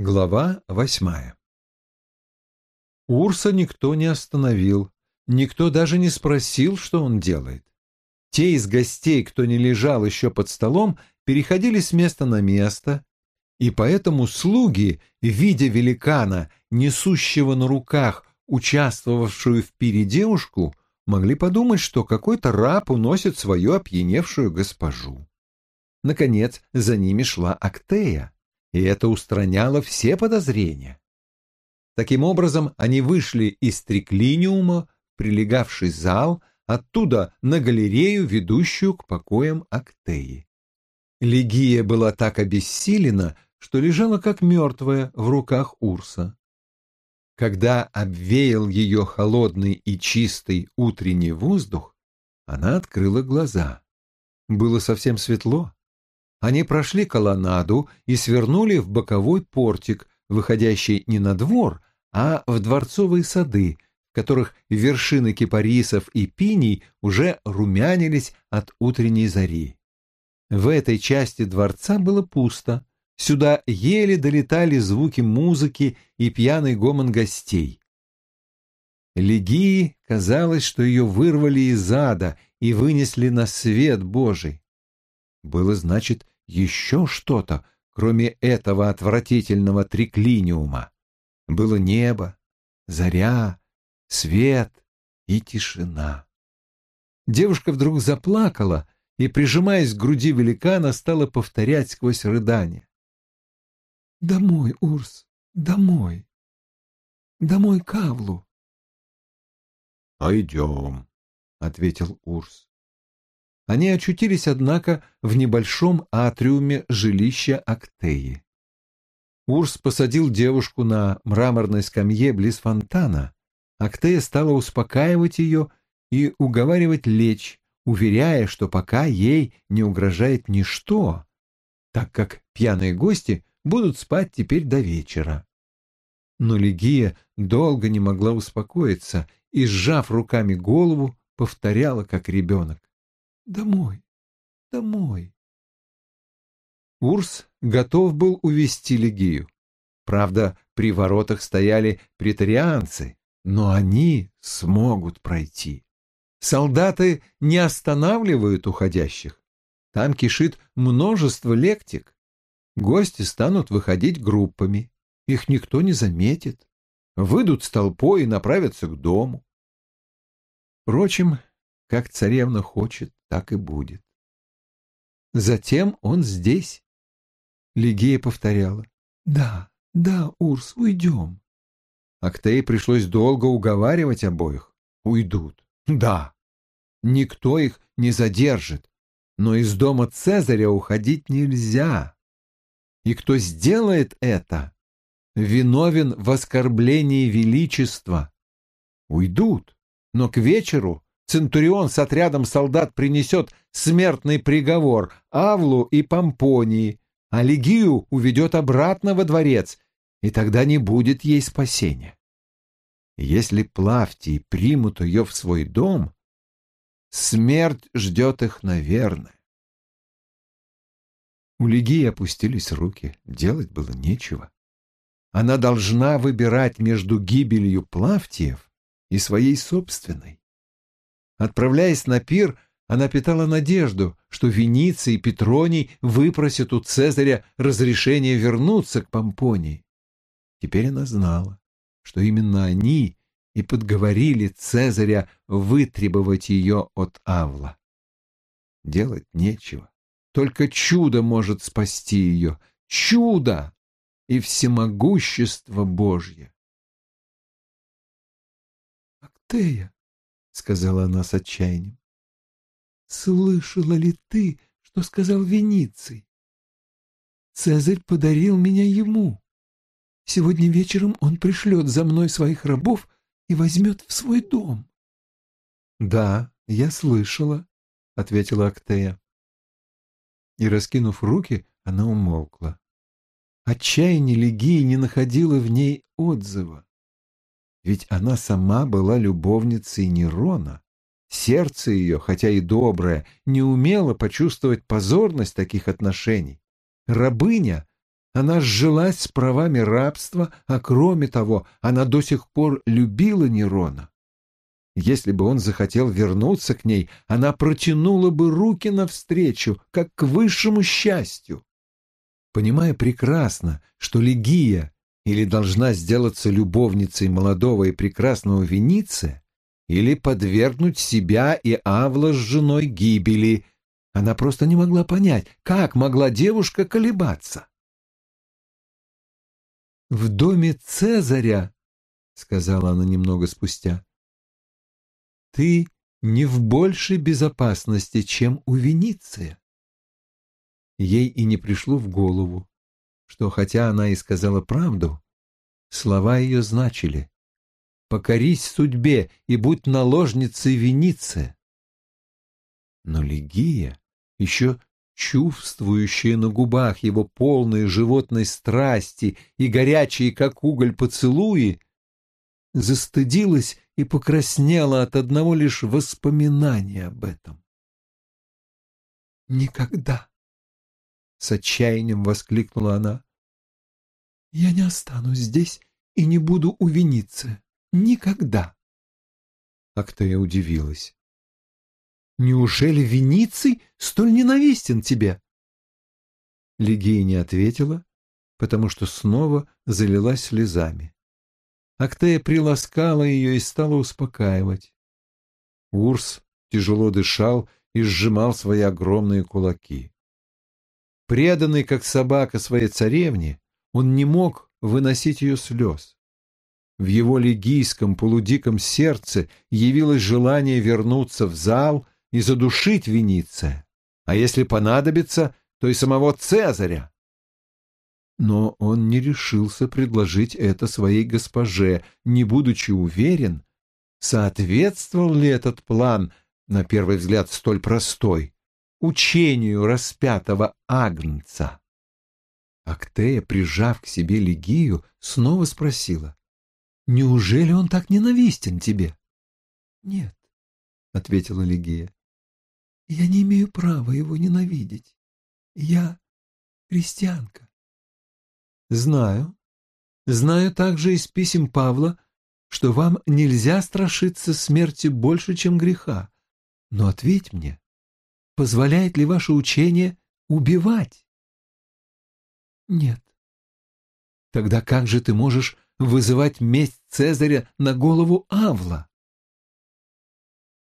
Глава восьмая Урса никто не остановил, никто даже не спросил, что он делает. Те из гостей, кто не лежал еще под столом, переходили с места на место, и поэтому слуги, видя великана, несущего на руках участвовавшую в пире девушку, могли подумать, что какой-то раб уносит свою опьяневшую госпожу. Наконец, за ними шла Актея и это устраняло все подозрения. Таким образом, они вышли из триклиниума, прилегавший зал, оттуда на галерею, ведущую к покоям Актеи. Легия была так обессилена, что лежала как мертвая в руках Урса. Когда обвеял ее холодный и чистый утренний воздух, она открыла глаза. Было совсем светло. Они прошли колоннаду и свернули в боковой портик, выходящий не на двор, а в дворцовые сады, в которых вершины кипарисов и пиний уже румянились от утренней зари. В этой части дворца было пусто. Сюда еле долетали звуки музыки и пьяный гомон гостей. Легии казалось, что ее вырвали из ада и вынесли на свет Божий. Было, значит, еще что-то, кроме этого отвратительного триклиниума. Было небо, заря, свет и тишина. Девушка вдруг заплакала и, прижимаясь к груди великана, стала повторять сквозь рыдание. «Домой, Урс, домой! Домой к Авлу!» «Пойдем», — ответил Урс. Они очутились, однако, в небольшом атриуме жилища Актеи. Урс посадил девушку на мраморной скамье близ фонтана. Актея стала успокаивать ее и уговаривать лечь, уверяя, что пока ей не угрожает ничто, так как пьяные гости будут спать теперь до вечера. Но Легия долго не могла успокоиться и, сжав руками голову, повторяла, как ребенок. Домой, домой. Урс готов был увести Легию. Правда, при воротах стояли претарианцы, но они смогут пройти. Солдаты не останавливают уходящих. Там кишит множество лектик. Гости станут выходить группами. Их никто не заметит. Выйдут с толпой и направятся к дому. Впрочем, как царевна хочет, так и будет. Затем он здесь. Лигея повторяла. Да, да, Урс, уйдем. Актей пришлось долго уговаривать обоих. Уйдут. Да. Никто их не задержит. Но из дома Цезаря уходить нельзя. И кто сделает это, виновен в оскорблении величества. Уйдут, но к вечеру Центурион с отрядом солдат принесет смертный приговор Авлу и Помпонии, а Легию уведет обратно во дворец, и тогда не будет ей спасения. Если Плавтии примут ее в свой дом, смерть ждет их, наверное. У Легии опустились руки, делать было нечего. Она должна выбирать между гибелью Плавтиев и своей собственной. Отправляясь на пир, она питала надежду, что Вениций и Петроний выпросят у Цезаря разрешение вернуться к Помпонии. Теперь она знала, что именно они и подговорили Цезаря вытребовать ее от Авла. Делать нечего. Только чудо может спасти ее. Чудо и всемогущество Божье. «Актея!» Сказала она с отчаянием. Слышала ли ты, что сказал Вениций? Цезарь подарил меня ему. Сегодня вечером он пришлет за мной своих рабов и возьмет в свой дом. — Да, я слышала, — ответила Актея. И, раскинув руки, она умолкла. Отчаяние Легии не находило в ней отзыва. Ведь она сама была любовницей Нерона. Сердце ее, хотя и доброе, не умело почувствовать позорность таких отношений. Рабыня Она сжилась с правами рабства, а кроме того, она до сих пор любила Нерона. Если бы он захотел вернуться к ней, она протянула бы руки навстречу, как к высшему счастью. Понимая прекрасно, что Легия или должна сделаться любовницей молодого и прекрасного Вениция, или подвергнуть себя и Авла с женой гибели, она просто не могла понять, как могла девушка колебаться. «В доме Цезаря», — сказала она немного спустя, — «ты не в большей безопасности, чем у Вениция». Ей и не пришло в голову, что, хотя она и сказала правду, слова ее значили «покорись судьбе и будь наложницей Вениция». Но Лигия, еще чувствующая на губах его полные животной страсти и горячие, как уголь, поцелуи, застыдилась и покраснела от одного лишь воспоминания об этом. «Никогда!» — с отчаянием воскликнула она. «Я не останусь здесь и не буду у Веницы. Никогда!» Актея удивилась. Неужели Вениций столь ненавистен тебе?» Лигия не ответила, потому что снова залилась слезами. Актея приласкала ее и стала успокаивать. Урс тяжело дышал и сжимал свои огромные кулаки. Преданный, как собака своей царевне, он не мог выносить ее слез. В его легийском полудиком сердце явилось желание вернуться в зал — и задушить Вениция, а если понадобится, то и самого Цезаря. Но он не решился предложить это своей госпоже, не будучи уверен, соответствовал ли этот план, на первый взгляд столь простой, учению распятого Агнца. Актея, прижав к себе Легию, снова спросила, «Неужели он так ненавистен тебе?» «Нет», — ответила Легия. Я не имею права его ненавидеть. Я христианка. Знаю. Знаю также из писем Павла, что вам нельзя страшиться смерти больше, чем греха. Но ответь мне, позволяет ли ваше учение убивать? Нет. Тогда как же ты можешь вызывать месть Цезаря на голову Авла?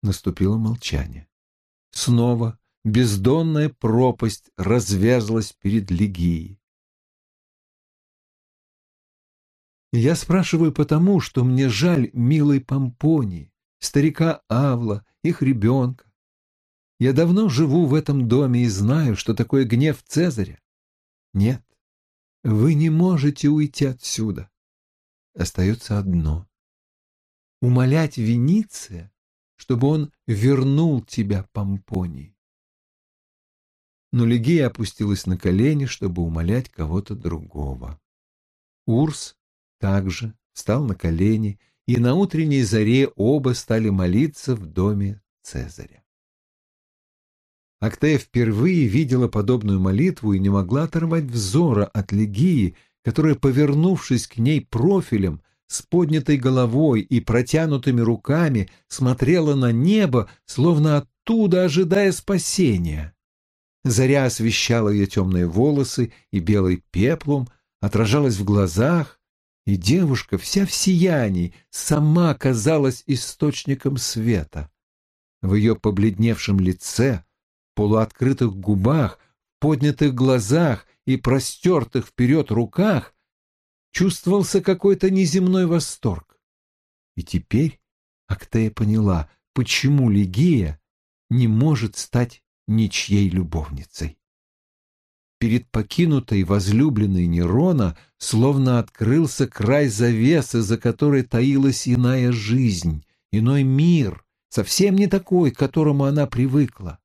Наступило молчание. Снова бездонная пропасть разверзлась перед Лигией. Я спрашиваю потому, что мне жаль милой Помпонии, старика Авла, их ребенка. Я давно живу в этом доме и знаю, что такое гнев Цезаря. Нет, вы не можете уйти отсюда. Остается одно — умолять Вениция чтобы он вернул тебя, Помпоний. Но Лигия опустилась на колени, чтобы умолять кого-то другого. Урс также встал на колени, и на утренней заре оба стали молиться в доме Цезаря. Актея впервые видела подобную молитву и не могла оторвать взора от Лигии, которая, повернувшись к ней профилем, с поднятой головой и протянутыми руками смотрела на небо, словно оттуда ожидая спасения. Заря освещала ее темные волосы и белый пеплом, отражалась в глазах, и девушка, вся в сиянии, сама казалась источником света. В ее побледневшем лице, полуоткрытых губах, поднятых глазах и простертых вперед руках чувствовался какой-то неземной восторг. И теперь Актея поняла, почему Лигия не может стать ничьей любовницей. Перед покинутой возлюбленной Нерона словно открылся край завесы, за которой таилась иная жизнь, иной мир, совсем не такой, к которому она привыкла.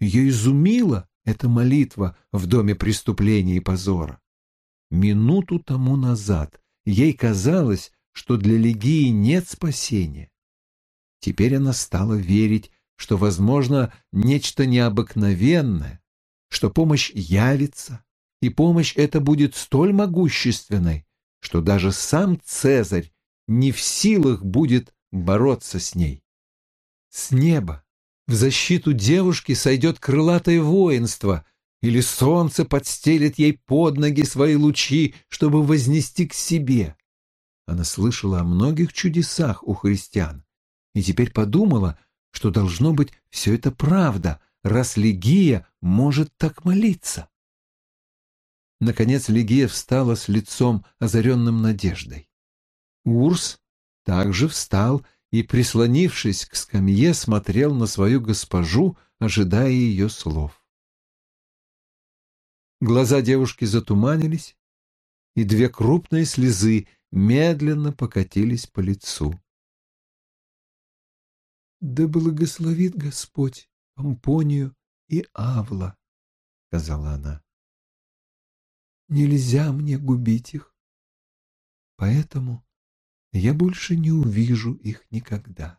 Ее изумила эта молитва в доме преступления и позора. Минуту тому назад ей казалось, что для Легии нет спасения. Теперь она стала верить, что возможно нечто необыкновенное, что помощь явится, и помощь эта будет столь могущественной, что даже сам Цезарь не в силах будет бороться с ней. С неба в защиту девушки сойдет крылатое воинство, или солнце подстелит ей под ноги свои лучи, чтобы вознести к себе. Она слышала о многих чудесах у христиан и теперь подумала, что должно быть все это правда, раз Легия может так молиться. Наконец Легия встала с лицом, озаренным надеждой. Урс также встал и, прислонившись к скамье, смотрел на свою госпожу, ожидая ее слов. Глаза девушки затуманились, и две крупные слезы медленно покатились по лицу. «Да благословит Господь Помпонию и Авла», — сказала она. «Нельзя мне губить их, поэтому я больше не увижу их никогда».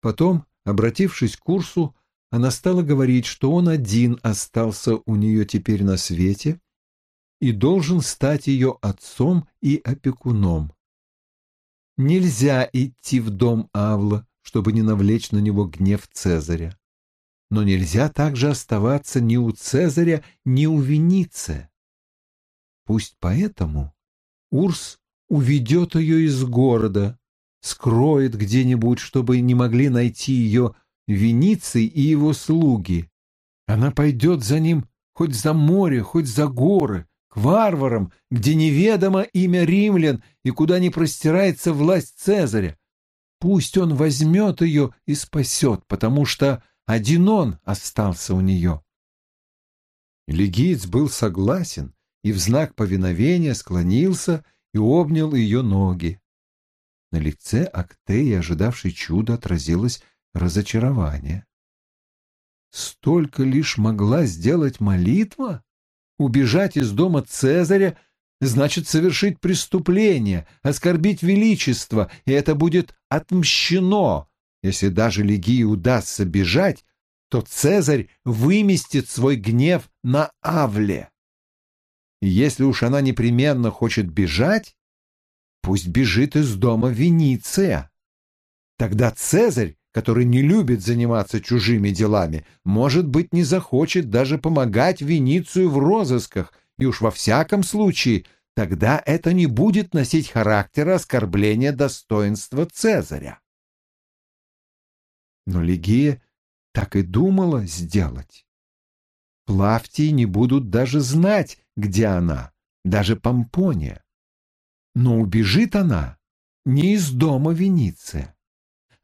Потом, обратившись к курсу, она стала говорить, что он один остался у нее теперь на свете и должен стать ее отцом и опекуном. Нельзя идти в дом Авла, чтобы не навлечь на него гнев Цезаря. Но нельзя также оставаться ни у Цезаря, ни у Вениция. Пусть поэтому Урс уведет ее из города, скроет где-нибудь, чтобы не могли найти ее Вениций и его слуги. Она пойдет за ним хоть за море, хоть за горы, к варварам, где неведомо имя римлян и куда не простирается власть Цезаря. Пусть он возьмет ее и спасет, потому что один он остался у нее. Легиец был согласен и в знак повиновения склонился и обнял ее ноги. На лице Актеи, ожидавшей чуда, отразилось разочарование. Столько лишь могла сделать молитва? Убежать из дома Цезаря значит совершить преступление, оскорбить величество, и это будет отмщено. Если даже Легии удастся бежать, то Цезарь выместит свой гнев на Авле. И если уж она непременно хочет бежать, пусть бежит из дома Вениция. Тогда Цезарь который не любит заниматься чужими делами, может быть, не захочет даже помогать Веницию в розысках, и уж во всяком случае тогда это не будет носить характера оскорбления достоинства Цезаря. Но Лигия так и думала сделать. Плавтии не будут даже знать, где она, даже Помпония. Но убежит она не из дома Вениция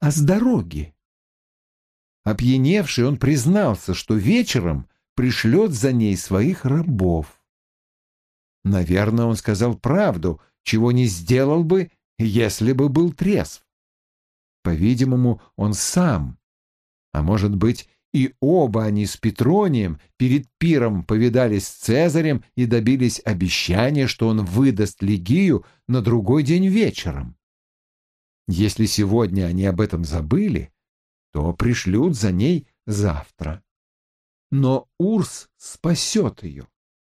а с дороги. Опьяневший он признался, что вечером пришлет за ней своих рабов. Наверное, он сказал правду, чего не сделал бы, если бы был трезв. По-видимому, он сам, а может быть, и оба они с Петронием перед пиром повидались с Цезарем и добились обещания, что он выдаст Лигию на другой день вечером. Если сегодня они об этом забыли, то пришлют за ней завтра. Но Урс спасет ее.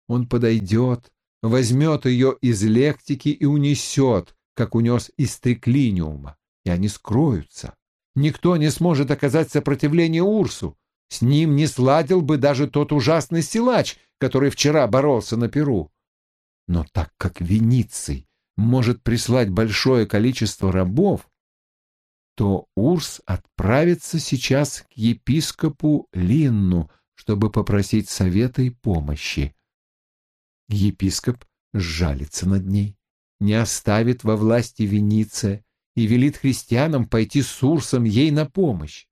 Он подойдет, возьмет ее из лектики и унесет, как унес из триклиниума, и они скроются. Никто не сможет оказать сопротивление Урсу. С ним не сладил бы даже тот ужасный силач, который вчера боролся на Перу. Но так как Вениций может прислать большое количество рабов, то Урс отправится сейчас к епископу Линну, чтобы попросить совета и помощи. Епископ сжалится над ней, не оставит во власти Вениция и велит христианам пойти с Урсом ей на помощь.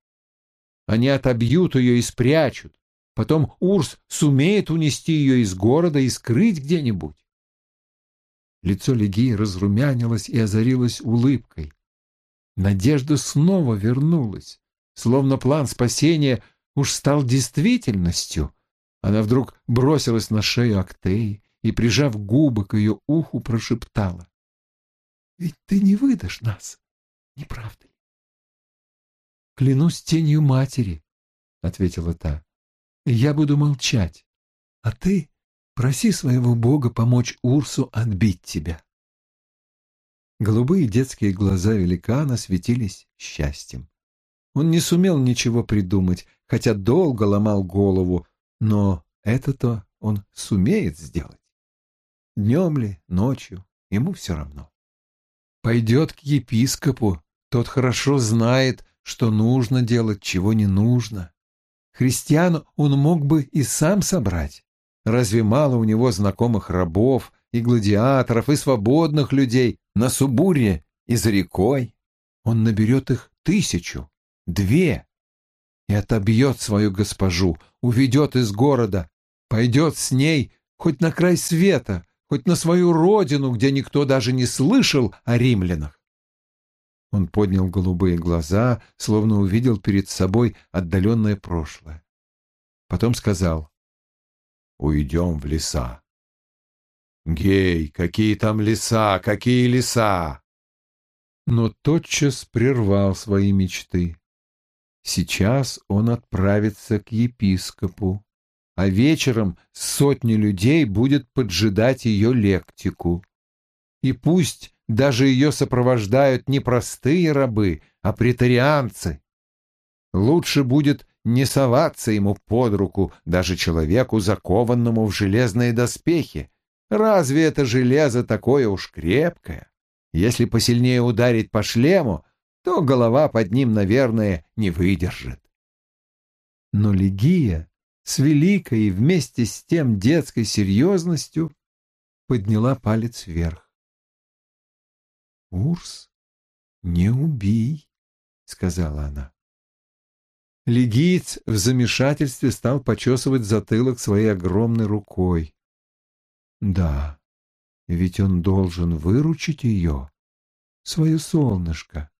Они отобьют ее и спрячут. Потом Урс сумеет унести ее из города и скрыть где-нибудь. Лицо Легии разрумянилось и озарилось улыбкой. Надежда снова вернулась, словно план спасения уж стал действительностью. Она вдруг бросилась на шею Актеи и, прижав губы к ее уху, прошептала. — Ведь ты не выдашь нас, не правда ли? — Клянусь тенью матери, — ответила та. — Я буду молчать, а ты Проси своего Бога помочь Урсу отбить тебя. Голубые детские глаза великана светились счастьем. Он не сумел ничего придумать, хотя долго ломал голову, но это-то он сумеет сделать. Днем ли, ночью, ему все равно. Пойдет к епископу, тот хорошо знает, что нужно делать, чего не нужно. Христиану он мог бы и сам собрать. Разве мало у него знакомых рабов и гладиаторов, и свободных людей на Субуре и за рекой? Он наберет их тысячу, две, и отобьет свою госпожу, уведет из города, пойдет с ней хоть на край света, хоть на свою родину, где никто даже не слышал о римлянах. Он поднял голубые глаза, словно увидел перед собой отдаленное прошлое. Потом сказал, «Уйдем в леса». «Гей, какие там леса, какие леса!» Но тотчас прервал свои мечты. Сейчас он отправится к епископу а вечером сотни людей будет поджидать ее лектику. И пусть даже ее сопровождают не простые рабы, а претарианцы. Лучше будет не соваться ему под руку даже человеку, закованному в железные доспехи. Разве это железо такое уж крепкое? Если посильнее ударить по шлему, то голова под ним, наверное, не выдержит. Но Легия с великой и вместе с тем детской серьезностью подняла палец вверх. «Урс, не убей», — сказала она. Легиец в замешательстве стал почесывать затылок своей огромной рукой. «Да, ведь он должен выручить ее, свое солнышко.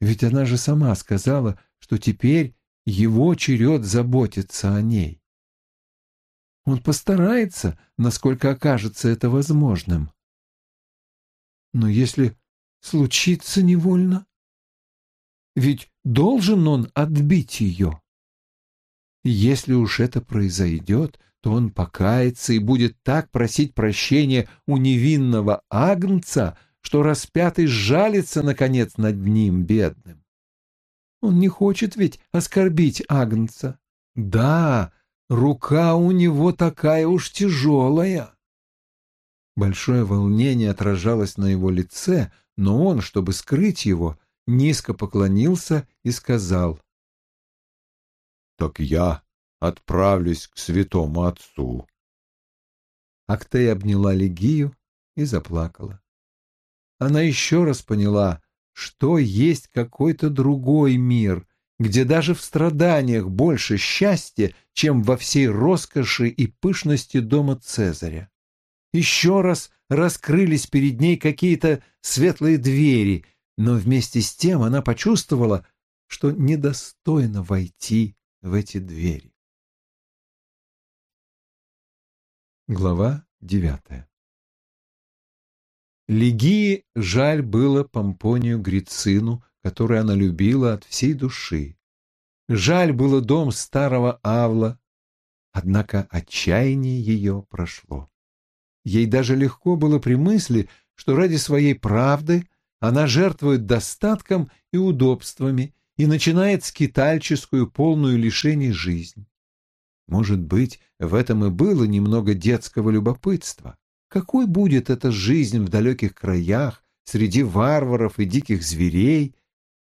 Ведь она же сама сказала, что теперь его черед заботиться о ней. Он постарается, насколько окажется это возможным. Но если случится невольно, ведь должен он отбить ее. Если уж это произойдет, то он покается и будет так просить прощения у невинного агнца, что распятый сжалится, наконец, над ним, бедным. Он не хочет ведь оскорбить Агнца. Да, рука у него такая уж тяжелая. Большое волнение отражалось на его лице, но он, чтобы скрыть его, низко поклонился и сказал. «Так я отправлюсь к святому отцу». Актея обняла Легию и заплакала. Она еще раз поняла, что есть какой-то другой мир, где даже в страданиях больше счастья, чем во всей роскоши и пышности дома Цезаря. Еще раз раскрылись перед ней какие-то светлые двери, но вместе с тем она почувствовала, что недостойно войти в эти двери. Глава девятая Легии жаль было Помпонию Грицину, который она любила от всей души. Жаль было дом старого Авла, однако отчаяние ее прошло. Ей даже легко было при мысли, что ради своей правды она жертвует достатком и удобствами и начинает скитальческую, полную лишений жизнь. Может быть, в этом и было немного детского любопытства. Какой будет эта жизнь в далеких краях, среди варваров и диких зверей?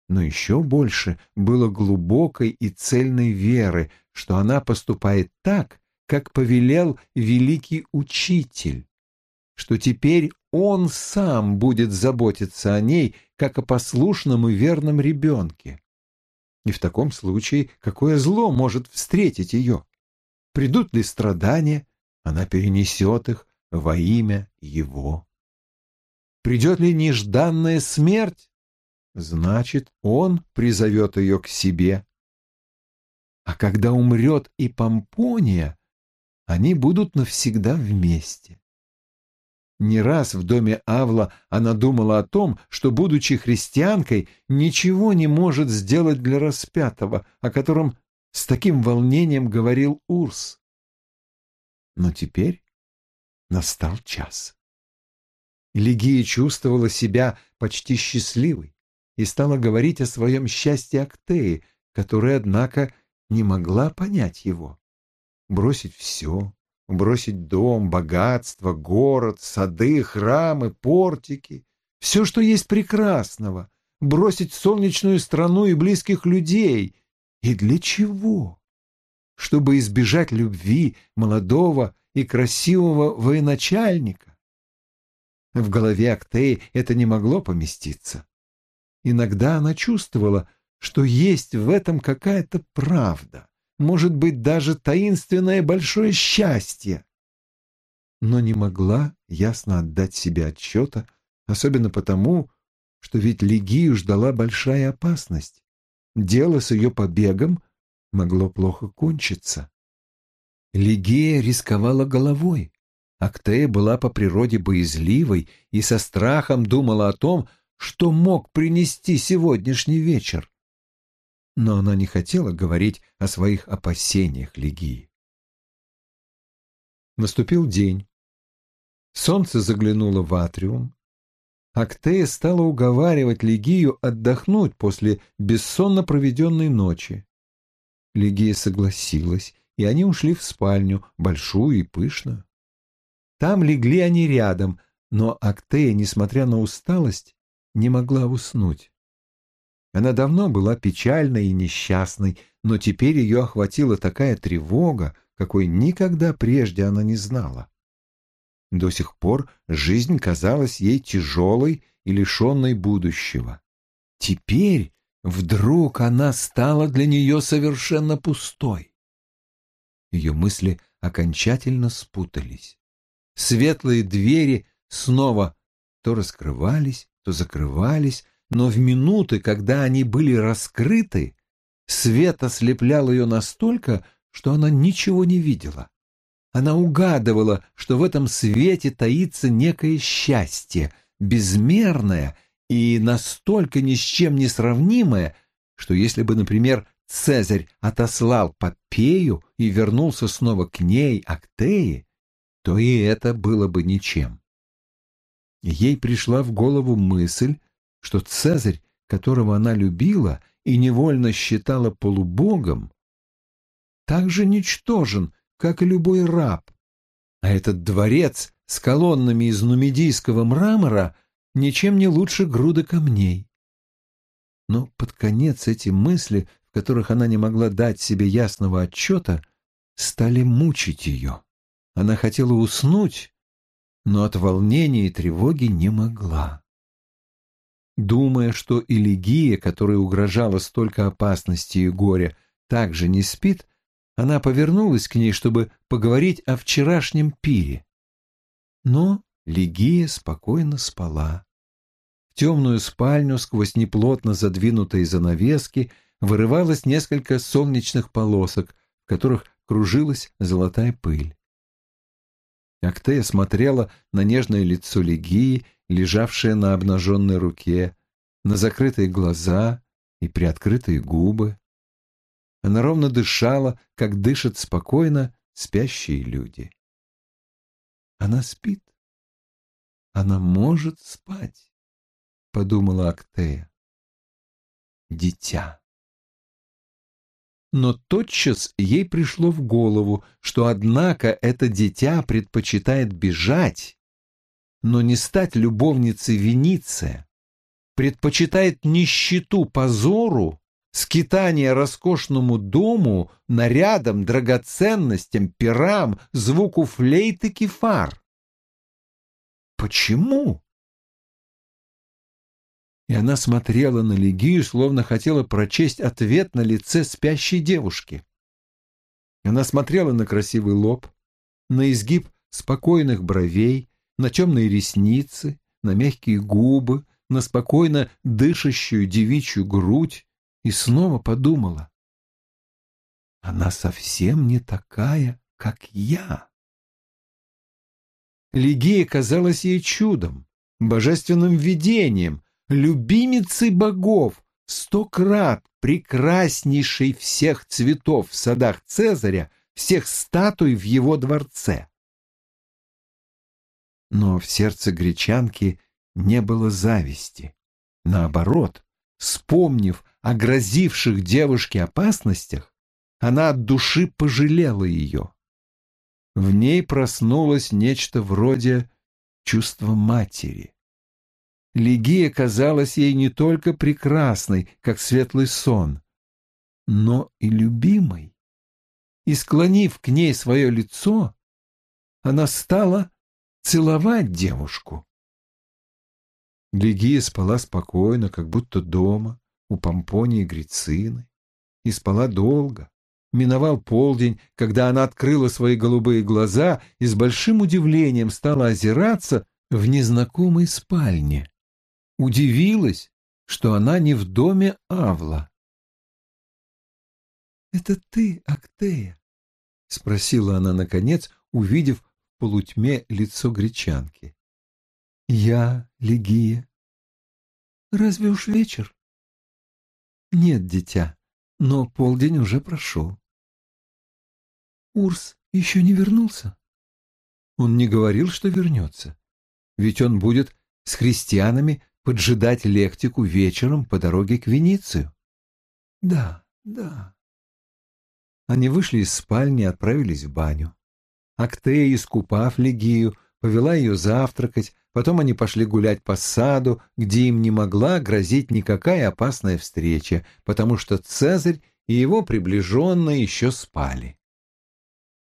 Но еще больше было глубокой и цельной веры, что она поступает так, как повелел великий учитель, что теперь он сам будет заботиться о ней, как о послушном и верном ребенке. И в таком случае какое зло может встретить ее? Придут ли страдания, она перенесет их, во имя Его. Придет ли нежданная смерть? Значит, Он призовет ее к себе. А когда умрет и Помпония, они будут навсегда вместе. Не раз в доме Авла она думала о том, что, будучи христианкой, ничего не может сделать для распятого, о котором с таким волнением говорил Урс. Но теперь настал час. Лигия чувствовала себя почти счастливой и стала говорить о своем счастье Актеи, которая, однако, не могла понять его. Бросить все, бросить дом, богатство, город, сады, храмы, портики, все, что есть прекрасного, бросить солнечную страну и близких людей. И для чего? Чтобы избежать любви молодого и красивого военачальника. В голове Актеи это не могло поместиться. Иногда она чувствовала, что есть в этом какая-то правда, может быть, даже таинственное большое счастье. Но не могла ясно отдать себе отчета, особенно потому, что ведь Лигию ждала большая опасность. Дело с ее побегом могло плохо кончиться. Лигия рисковала головой. Актея была по природе боязливой и со страхом думала о том, что мог принести сегодняшний вечер но она не хотела говорить о своих опасениях Легии. Наступил день. Солнце заглянуло в атриум. Актея стала уговаривать Легию отдохнуть после бессонно проведенной ночи. Легия согласилась, и они ушли в спальню, большую и пышную. Там легли они рядом, но Актея, несмотря на усталость, не могла уснуть. Она давно была печальной и несчастной, но теперь ее охватила такая тревога, какой никогда прежде она не знала. До сих пор жизнь казалась ей тяжелой и лишенной будущего. Теперь вдруг она стала для нее совершенно пустой. Ее мысли окончательно спутались. Светлые двери снова то раскрывались, то закрывались, но в минуты, когда они были раскрыты, свет ослеплял ее настолько, что она ничего не видела. Она угадывала, что в этом свете таится некое счастье, безмерное и настолько ни с чем не сравнимое, что если бы, например, Цезарь отослал Попею и вернулся снова к ней, Актее, то и это было бы ничем. Ей пришла в голову мысль, что Цезарь, которого она любила и невольно считала полубогом, так же ничтожен, как и любой раб. А этот дворец с колоннами из нумидийского мрамора ничем не лучше груды камней. Но под конец эти мысли, в которых она не могла дать себе ясного отчета, стали мучить ее. Она хотела уснуть, но от волнения и тревоги не могла. Думая, что Элигия, которой угрожала столько опасности и горя, также не спит, она повернулась к ней, чтобы поговорить о вчерашнем пире. Но Лигия спокойно спала. В темную спальню сквозь неплотно задвинутые занавески вырывалось несколько солнечных полосок, в которых кружилась золотая пыль. Актея смотрела на нежное лицо Легии, лежавшее на обнаженной руке, на закрытые глаза и приоткрытые губы. Она ровно дышала, как дышат спокойно спящие люди. Она спит. Она может спать, — подумала Актея. Дитя но тотчас ей пришло в голову, что, однако, это дитя предпочитает бежать, но не стать любовницей Вениция, предпочитает нищету позору, скитание роскошному дому, нарядам, драгоценностям, пирам, звуку флейты кефар. Почему? и она смотрела на Легию, словно хотела прочесть ответ на лице спящей девушки. Она смотрела на красивый лоб, на изгиб спокойных бровей, на темные ресницы, на мягкие губы, на спокойно дышащую девичью грудь и снова подумала. Она совсем не такая, как я. Лигия казалась ей чудом, божественным видением, любимицей богов, сто крат прекраснейшей всех цветов в садах Цезаря, всех статуй в его дворце. Но в сердце гречанки не было зависти. Наоборот, вспомнив о грозивших девушке опасностях, она от души пожалела ее. В ней проснулось нечто вроде чувства матери. Лигия казалась ей не только прекрасной, как светлый сон, но и любимой. И, склонив к ней свое лицо, она стала целовать девушку. Лигия спала спокойно, как будто дома, у Помпонии Грицины, и спала долго. Миновал полдень, когда она открыла свои голубые глаза и с большим удивлением стала озираться в незнакомой спальне. Удивилась, что она не в доме Авла. «Это ты, Актея?» — спросила она, наконец, увидев полутьме лицо гречанки. «Я, Легия». «Разве уж вечер?» «Нет, дитя, но полдень уже прошел». «Урс еще не вернулся?» «Он не говорил, что вернется. Ведь он будет с христианами поджидать лектику вечером по дороге к Веницию». «Да, да». Они вышли из спальни и отправились в баню. Актея, искупав Легию, повела ее завтракать, потом они пошли гулять по саду, где им не могла грозить никакая опасная встреча, потому что Цезарь и его приближенные еще спали.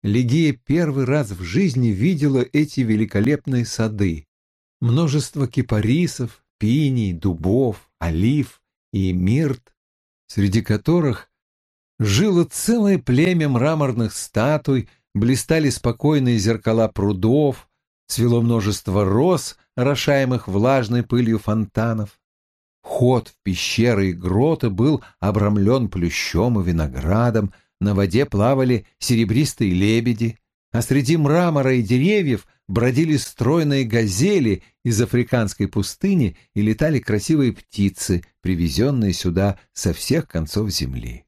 Легия первый раз в жизни видела эти великолепные сады. Множество кипарисов, пиний, дубов, олив и мирт, среди которых жило целое племя мраморных статуй, блистали спокойные зеркала прудов, цвело множество роз, орошаемых влажной пылью фонтанов. Ход в пещеры и гроты был обрамлен плющом и виноградом, на воде плавали серебристые лебеди, а среди мрамора и деревьев бродили стройные газели из африканской пустыни и летали красивые птицы, привезенные сюда со всех концов земли.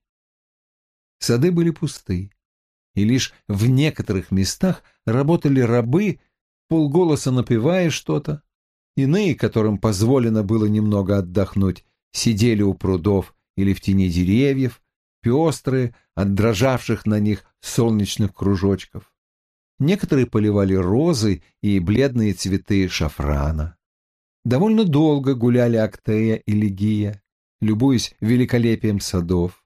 Сады были пусты, и лишь в некоторых местах работали рабы, полголоса напевая что-то. Иные, которым позволено было немного отдохнуть, сидели у прудов или в тени деревьев, пестрые от дрожавших на них солнечных кружочков. Некоторые поливали розы и бледные цветы шафрана. Довольно долго гуляли Актея и Лигия, любуясь великолепием садов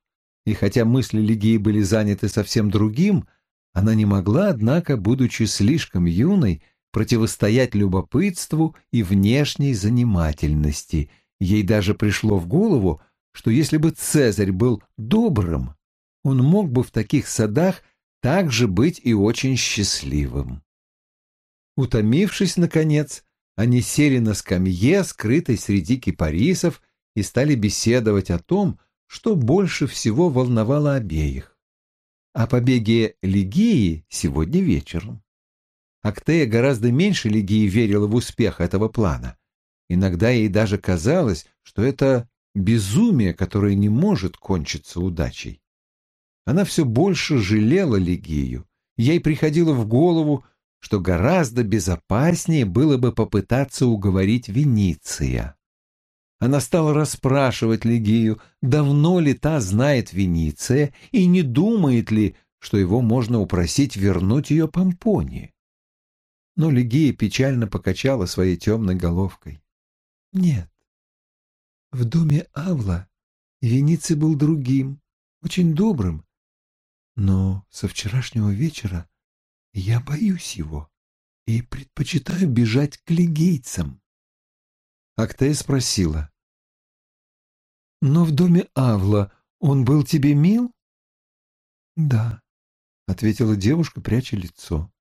и хотя мысли Лигии были заняты совсем другим, она не могла, однако, будучи слишком юной, противостоять любопытству и внешней занимательности. Ей даже пришло в голову, что если бы Цезарь был добрым, он мог бы в таких садах также быть и очень счастливым. Утомившись, наконец, они сели на скамье, скрытой среди кипарисов, и стали беседовать о том, что больше всего волновало обеих. О побеге Лигии сегодня вечером. Актея гораздо меньше Лигии верила в успех этого плана. Иногда ей даже казалось, что это безумие, которое не может кончиться удачей. Она все больше жалела Лигию. Ей приходило в голову, что гораздо безопаснее было бы попытаться уговорить Вениция. Она стала расспрашивать Лигию, давно ли та знает Вениция и не думает ли, что его можно упросить вернуть ее Помпонии. Но Лигия печально покачала своей темной головкой. «Нет, в доме Авла Вениций был другим, очень добрым, но со вчерашнего вечера я боюсь его и предпочитаю бежать к лигийцам. Актея спросила. «Но в доме Авла он был тебе мил?» «Да», — ответила девушка, пряча лицо.